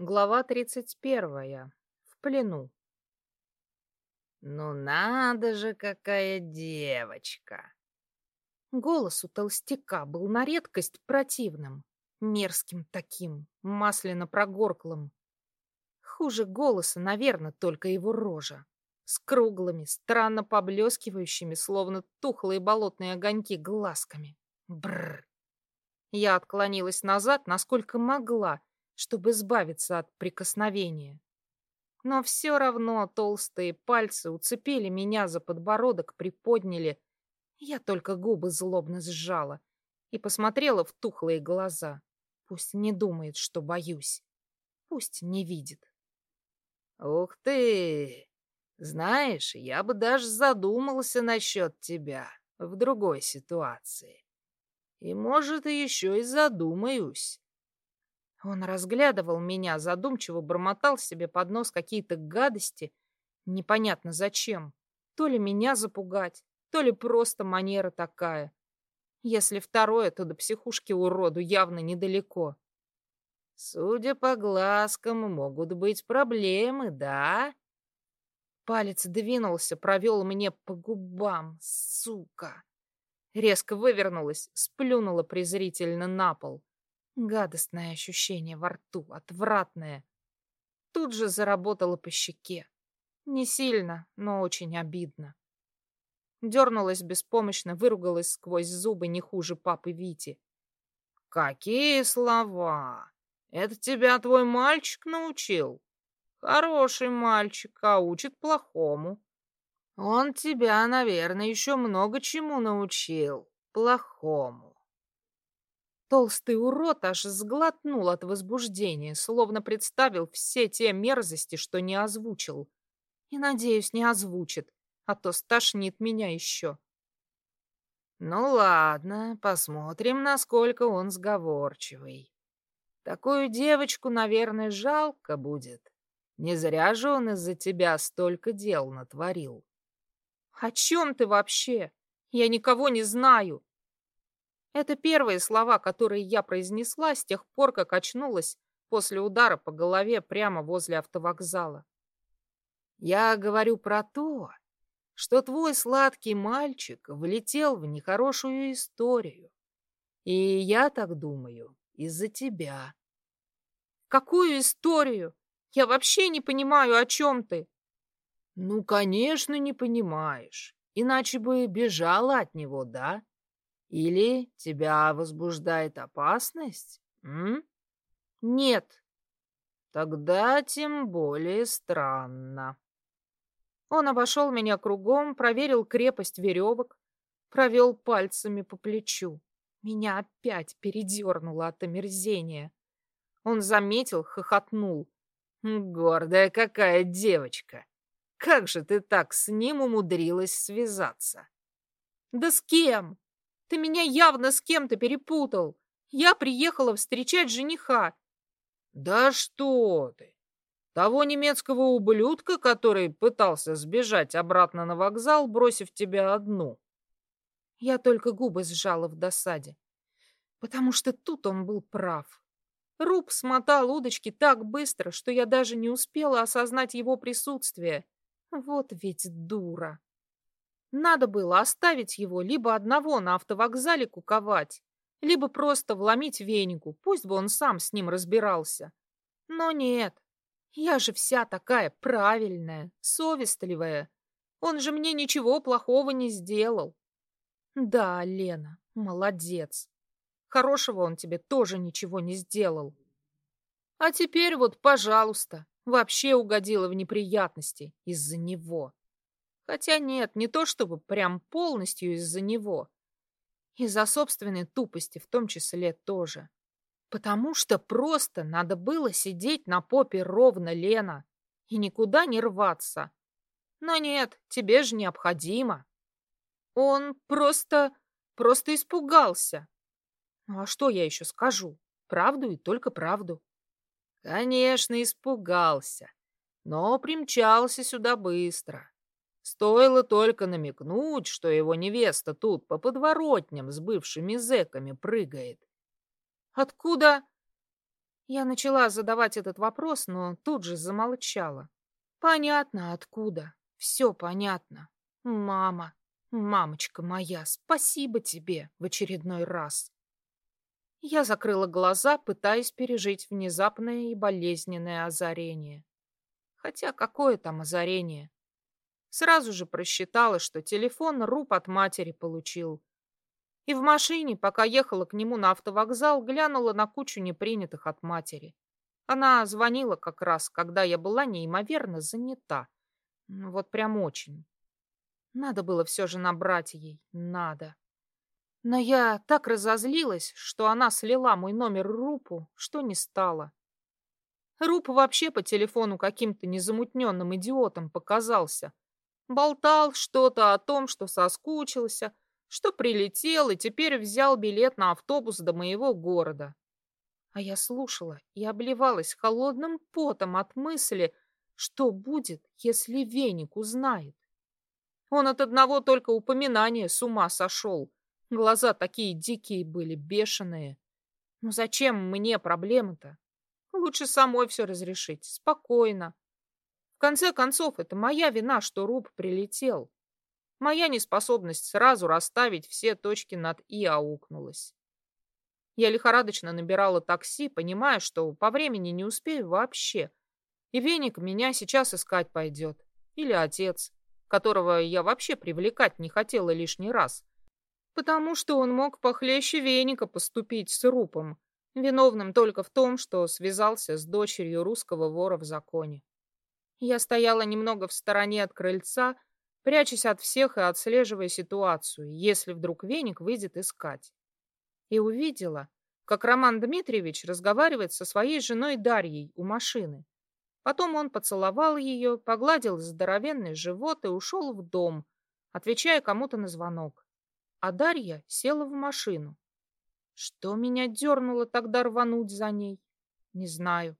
Глава тридцать первая. В плену. «Ну надо же, какая девочка!» Голос у толстяка был на редкость противным, мерзким таким, масляно-прогорклым. Хуже голоса, наверное, только его рожа. С круглыми, странно поблескивающими, словно тухлые болотные огоньки, глазками. Бррр. Я отклонилась назад, насколько могла, чтобы избавиться от прикосновения. Но все равно толстые пальцы уцепили меня за подбородок, приподняли. Я только губы злобно сжала и посмотрела в тухлые глаза. Пусть не думает, что боюсь. Пусть не видит. «Ух ты! Знаешь, я бы даже задумался насчет тебя в другой ситуации. И, может, еще и задумаюсь. Он разглядывал меня, задумчиво бормотал себе под нос какие-то гадости, непонятно зачем. То ли меня запугать, то ли просто манера такая. Если второе, то до психушки уроду явно недалеко. Судя по глазкам, могут быть проблемы, да? Палец двинулся, провел мне по губам, сука. Резко вывернулась, сплюнула презрительно на пол. Гадостное ощущение во рту, отвратное. Тут же заработало по щеке. Не сильно, но очень обидно. Дернулась беспомощно, выругалась сквозь зубы не хуже папы Вити. «Какие слова! Это тебя твой мальчик научил? Хороший мальчик, а учит плохому. Он тебя, наверное, еще много чему научил. Плохому. Толстый урод аж сглотнул от возбуждения, словно представил все те мерзости, что не озвучил. И, надеюсь, не озвучит, а то стошнит меня еще. Ну ладно, посмотрим, насколько он сговорчивый. Такую девочку, наверное, жалко будет. Не зря же он из-за тебя столько дел натворил. О чем ты вообще? Я никого не знаю. Это первые слова, которые я произнесла с тех пор, как очнулась после удара по голове прямо возле автовокзала. Я говорю про то, что твой сладкий мальчик влетел в нехорошую историю. И я так думаю, из-за тебя. Какую историю? Я вообще не понимаю, о чем ты. Ну, конечно, не понимаешь. Иначе бы бежала от него, да? Или тебя возбуждает опасность? М? Нет. Тогда тем более странно. Он обошел меня кругом, проверил крепость веревок, провел пальцами по плечу. Меня опять передернуло от омерзения. Он заметил, хохотнул. «Гордая какая девочка! Как же ты так с ним умудрилась связаться?» «Да с кем? Ты меня явно с кем-то перепутал. Я приехала встречать жениха. Да что ты? Того немецкого ублюдка, который пытался сбежать обратно на вокзал, бросив тебя одну. Я только губы сжала в досаде, потому что тут он был прав. Руб смотал удочки так быстро, что я даже не успела осознать его присутствие. Вот ведь дура. Надо было оставить его либо одного на автовокзале куковать, либо просто вломить венику, пусть бы он сам с ним разбирался. Но нет, я же вся такая правильная, совестливая. Он же мне ничего плохого не сделал. Да, Лена, молодец. Хорошего он тебе тоже ничего не сделал. А теперь вот, пожалуйста, вообще угодила в неприятности из-за него. Хотя нет, не то чтобы прям полностью из-за него. Из-за собственной тупости в том числе тоже. Потому что просто надо было сидеть на попе ровно, Лена, и никуда не рваться. Но нет, тебе же необходимо. Он просто... просто испугался. Ну а что я еще скажу? Правду и только правду. Конечно, испугался, но примчался сюда быстро. Стоило только намекнуть, что его невеста тут по подворотням с бывшими зэками прыгает. Откуда? Я начала задавать этот вопрос, но тут же замолчала. Понятно, откуда. Все понятно. Мама, мамочка моя, спасибо тебе в очередной раз. Я закрыла глаза, пытаясь пережить внезапное и болезненное озарение. Хотя какое там озарение? Сразу же просчитала, что телефон Руб от матери получил. И в машине, пока ехала к нему на автовокзал, глянула на кучу непринятых от матери. Она звонила как раз, когда я была неимоверно занята. Вот прям очень. Надо было все же набрать ей. Надо. Но я так разозлилась, что она слила мой номер Рупу, что не стала. Руп вообще по телефону каким-то незамутненным идиотом показался. Болтал что-то о том, что соскучился, что прилетел и теперь взял билет на автобус до моего города. А я слушала и обливалась холодным потом от мысли, что будет, если веник узнает. Он от одного только упоминания с ума сошел. Глаза такие дикие были, бешеные. Ну зачем мне проблемы-то? Лучше самой все разрешить, спокойно. В конце концов, это моя вина, что Руб прилетел. Моя неспособность сразу расставить все точки над «и» аукнулась. Я лихорадочно набирала такси, понимая, что по времени не успею вообще. И веник меня сейчас искать пойдет. Или отец, которого я вообще привлекать не хотела лишний раз потому что он мог похлеще веника поступить с Рупом, виновным только в том, что связался с дочерью русского вора в законе. Я стояла немного в стороне от крыльца, прячась от всех и отслеживая ситуацию, если вдруг веник выйдет искать. И увидела, как Роман Дмитриевич разговаривает со своей женой Дарьей у машины. Потом он поцеловал ее, погладил здоровенный живот и ушел в дом, отвечая кому-то на звонок а Дарья села в машину. Что меня дернуло тогда рвануть за ней? Не знаю.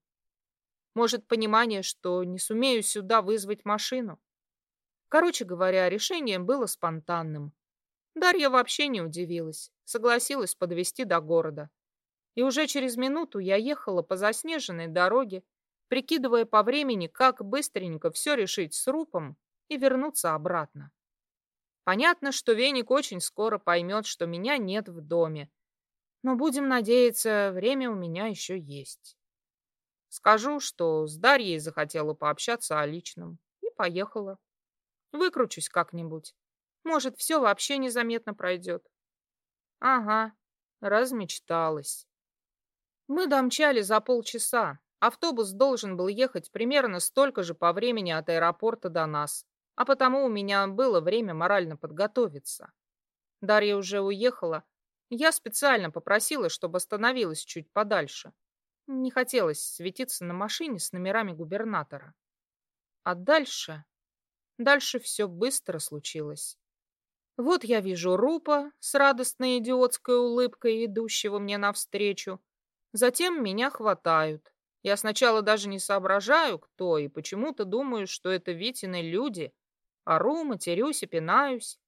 Может, понимание, что не сумею сюда вызвать машину? Короче говоря, решение было спонтанным. Дарья вообще не удивилась, согласилась подвезти до города. И уже через минуту я ехала по заснеженной дороге, прикидывая по времени, как быстренько все решить с Рупом и вернуться обратно. Понятно, что Веник очень скоро поймет, что меня нет в доме. Но будем надеяться, время у меня еще есть. Скажу, что с Дарьей захотела пообщаться о личном. И поехала. Выкручусь как-нибудь. Может, все вообще незаметно пройдет. Ага, размечталась. Мы домчали за полчаса. Автобус должен был ехать примерно столько же по времени от аэропорта до нас а потому у меня было время морально подготовиться. Дарья уже уехала. Я специально попросила, чтобы остановилась чуть подальше. Не хотелось светиться на машине с номерами губернатора. А дальше... Дальше все быстро случилось. Вот я вижу Рупа с радостной идиотской улыбкой, идущего мне навстречу. Затем меня хватают. Я сначала даже не соображаю, кто, и почему-то думаю, что это Витины люди, Ору, матерюсь и пинаюсь.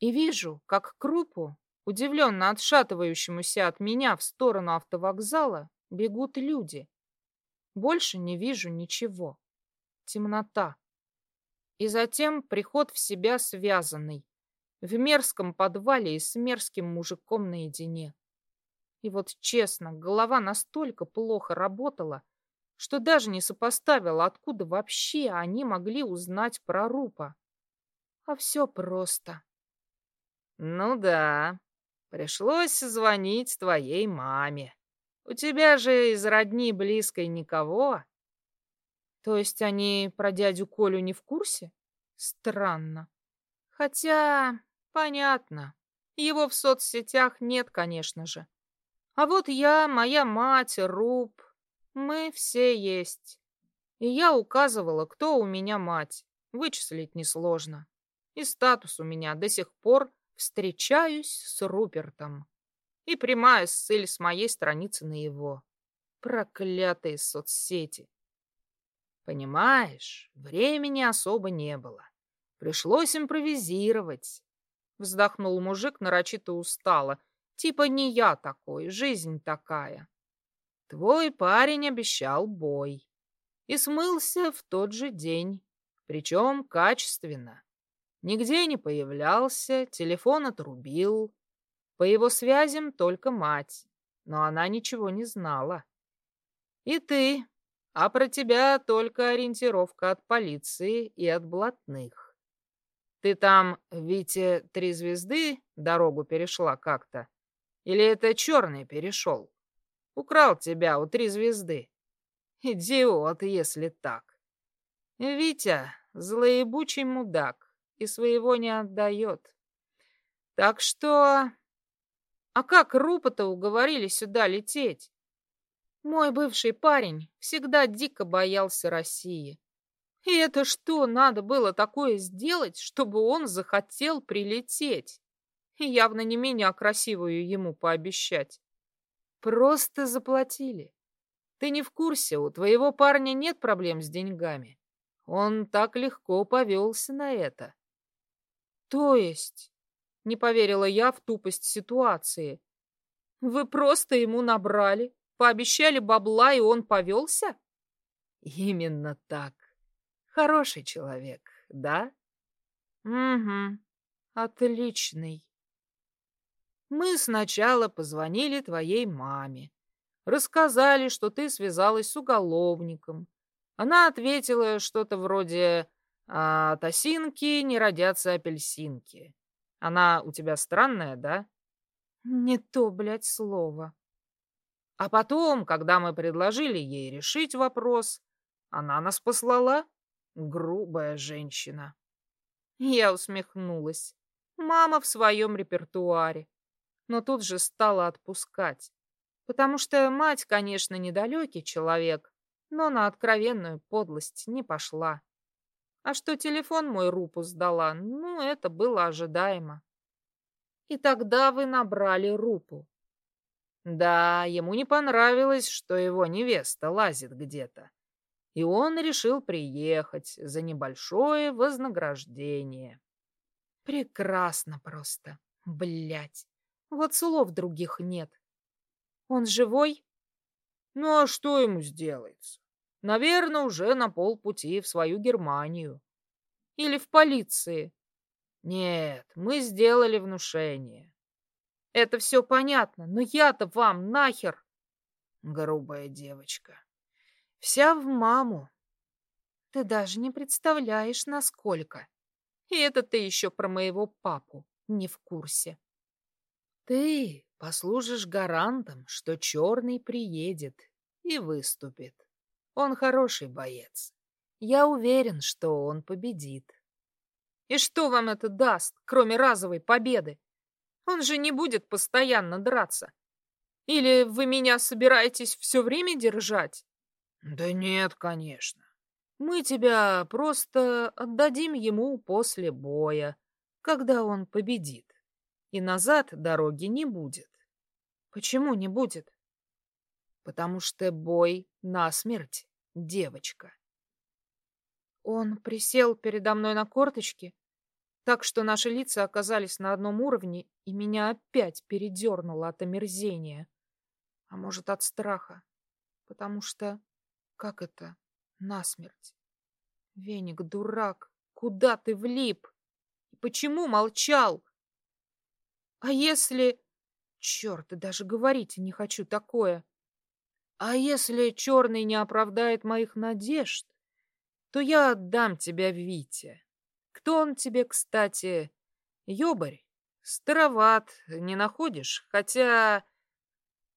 И вижу, как крупу, удивленно отшатывающемуся от меня в сторону автовокзала, бегут люди. Больше не вижу ничего. Темнота. И затем приход в себя связанный, в мерзком подвале и с мерзким мужиком наедине. И вот честно, голова настолько плохо работала, что даже не сопоставила, откуда вообще они могли узнать про Рупа. А все просто. Ну да, пришлось звонить твоей маме. У тебя же из родни близкой никого. То есть они про дядю Колю не в курсе? Странно. Хотя, понятно, его в соцсетях нет, конечно же. А вот я, моя мать, Руб, мы все есть. И я указывала, кто у меня мать. Вычислить несложно. И статус у меня до сих пор «встречаюсь с Рупертом». И прямая ссыль с моей страницы на его. Проклятые соцсети. Понимаешь, времени особо не было. Пришлось импровизировать. Вздохнул мужик нарочито устало. Типа не я такой, жизнь такая. Твой парень обещал бой. И смылся в тот же день, причем качественно. Нигде не появлялся, телефон отрубил. По его связям только мать, но она ничего не знала. И ты, а про тебя только ориентировка от полиции и от блатных. Ты там, Вите, три звезды дорогу перешла как-то? Или это черный перешел? Украл тебя у три звезды. Идиот, если так. Витя, злоебучий мудак, и своего не отдает. Так что... А как Рупа-то уговорили сюда лететь? Мой бывший парень всегда дико боялся России. И это что надо было такое сделать, чтобы он захотел прилететь? И явно не меня красивую ему пообещать. Просто заплатили. Ты не в курсе, у твоего парня нет проблем с деньгами. Он так легко повелся на это. То есть, не поверила я в тупость ситуации. Вы просто ему набрали, Пообещали бабла, и он повелся? Именно так. Хороший человек, да? Угу. Отличный. Мы сначала позвонили твоей маме. Рассказали, что ты связалась с уголовником. Она ответила что-то вроде «А от осинки не родятся апельсинки». Она у тебя странная, да? Не то, блядь, слово. А потом, когда мы предложили ей решить вопрос, она нас послала. Грубая женщина. Я усмехнулась. Мама в своем репертуаре. Но тут же стала отпускать. Потому что мать, конечно, недалекий человек, но на откровенную подлость не пошла. А что телефон мой Рупу сдала, ну, это было ожидаемо. И тогда вы набрали Рупу. Да, ему не понравилось, что его невеста лазит где-то. И он решил приехать за небольшое вознаграждение. Прекрасно просто. Блять. Вот слов других нет. Он живой? Ну а что ему сделается? Наверное, уже на полпути в свою Германию. Или в полиции. Нет, мы сделали внушение. Это все понятно, но я-то вам нахер. Грубая девочка. Вся в маму. Ты даже не представляешь, насколько. И это ты еще про моего папу не в курсе. Ты послужишь гарантом, что черный приедет и выступит. Он хороший боец. Я уверен, что он победит. И что вам это даст, кроме разовой победы? Он же не будет постоянно драться. Или вы меня собираетесь все время держать? Да нет, конечно. Мы тебя просто отдадим ему после боя, когда он победит. И назад дороги не будет. Почему не будет? Потому что бой насмерть, девочка. Он присел передо мной на корточки, так что наши лица оказались на одном уровне, и меня опять передернуло от омерзения. А может, от страха. Потому что... Как это? Насмерть. Веник, дурак, куда ты влип? И почему молчал? А если... Черт, даже говорить не хочу такое. А если черный не оправдает моих надежд, то я отдам тебя Вите. Кто он тебе, кстати? Ёбарь? Староват, не находишь? Хотя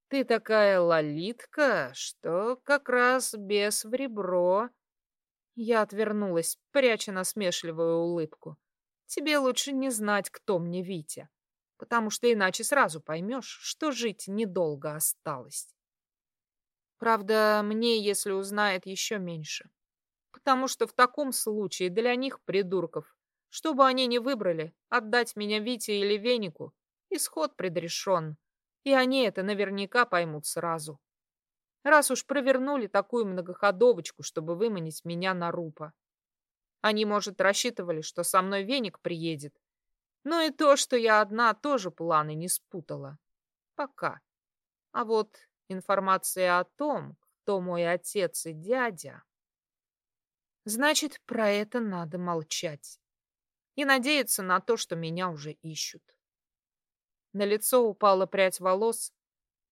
ты такая лолитка, что как раз без в ребро. Я отвернулась, пряча насмешливую улыбку. Тебе лучше не знать, кто мне Витя, потому что иначе сразу поймешь, что жить недолго осталось. Правда, мне, если узнает, еще меньше. Потому что в таком случае для них, придурков, что бы они ни выбрали, отдать меня Вите или Венику, исход предрешен. И они это наверняка поймут сразу. Раз уж провернули такую многоходовочку, чтобы выманить меня на рупа. Они, может, рассчитывали, что со мной Веник приедет. Но и то, что я одна, тоже планы не спутала. Пока. А вот информация о том, кто мой отец и дядя, значит, про это надо молчать и надеяться на то, что меня уже ищут. На лицо упала прядь волос,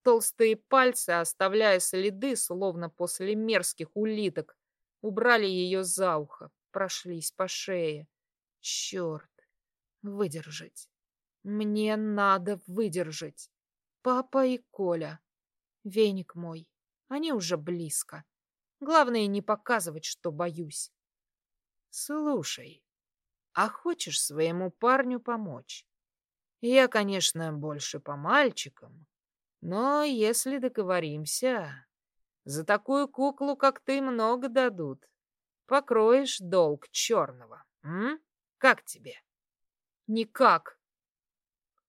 толстые пальцы, оставляя следы, словно после мерзких улиток, убрали ее за ухо, прошлись по шее. Черт, выдержать. Мне надо выдержать. Папа и Коля. Веник мой. Они уже близко. Главное не показывать, что боюсь. Слушай, а хочешь своему парню помочь? Я, конечно, больше по мальчикам, но если договоримся, за такую куклу, как ты, много дадут. Покроешь долг черного. М? Как тебе? Никак.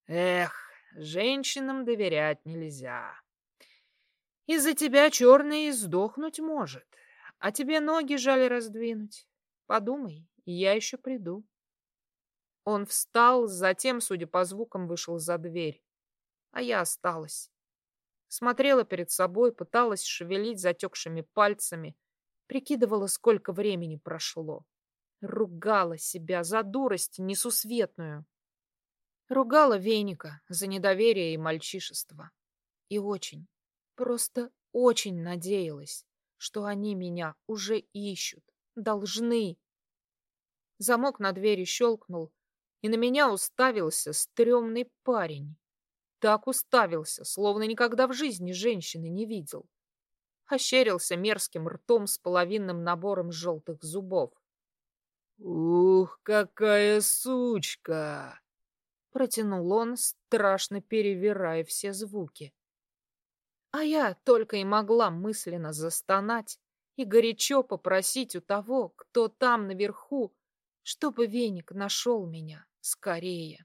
Эх, женщинам доверять нельзя. Из-за тебя черный и сдохнуть может, а тебе ноги жаль раздвинуть. Подумай, я еще приду. Он встал, затем, судя по звукам, вышел за дверь. А я осталась. Смотрела перед собой, пыталась шевелить затекшими пальцами, прикидывала, сколько времени прошло. Ругала себя за дурость несусветную. Ругала Веника за недоверие и мальчишество. И очень, просто очень надеялась, что они меня уже ищут, должны. Замок на двери щелкнул, и на меня уставился стрёмный парень. Так уставился, словно никогда в жизни женщины не видел. Ощерился мерзким ртом с половинным набором желтых зубов. «Ух, какая сучка!» Протянул он, страшно перевирая все звуки. А я только и могла мысленно застонать и горячо попросить у того, кто там наверху, чтобы веник нашел меня скорее.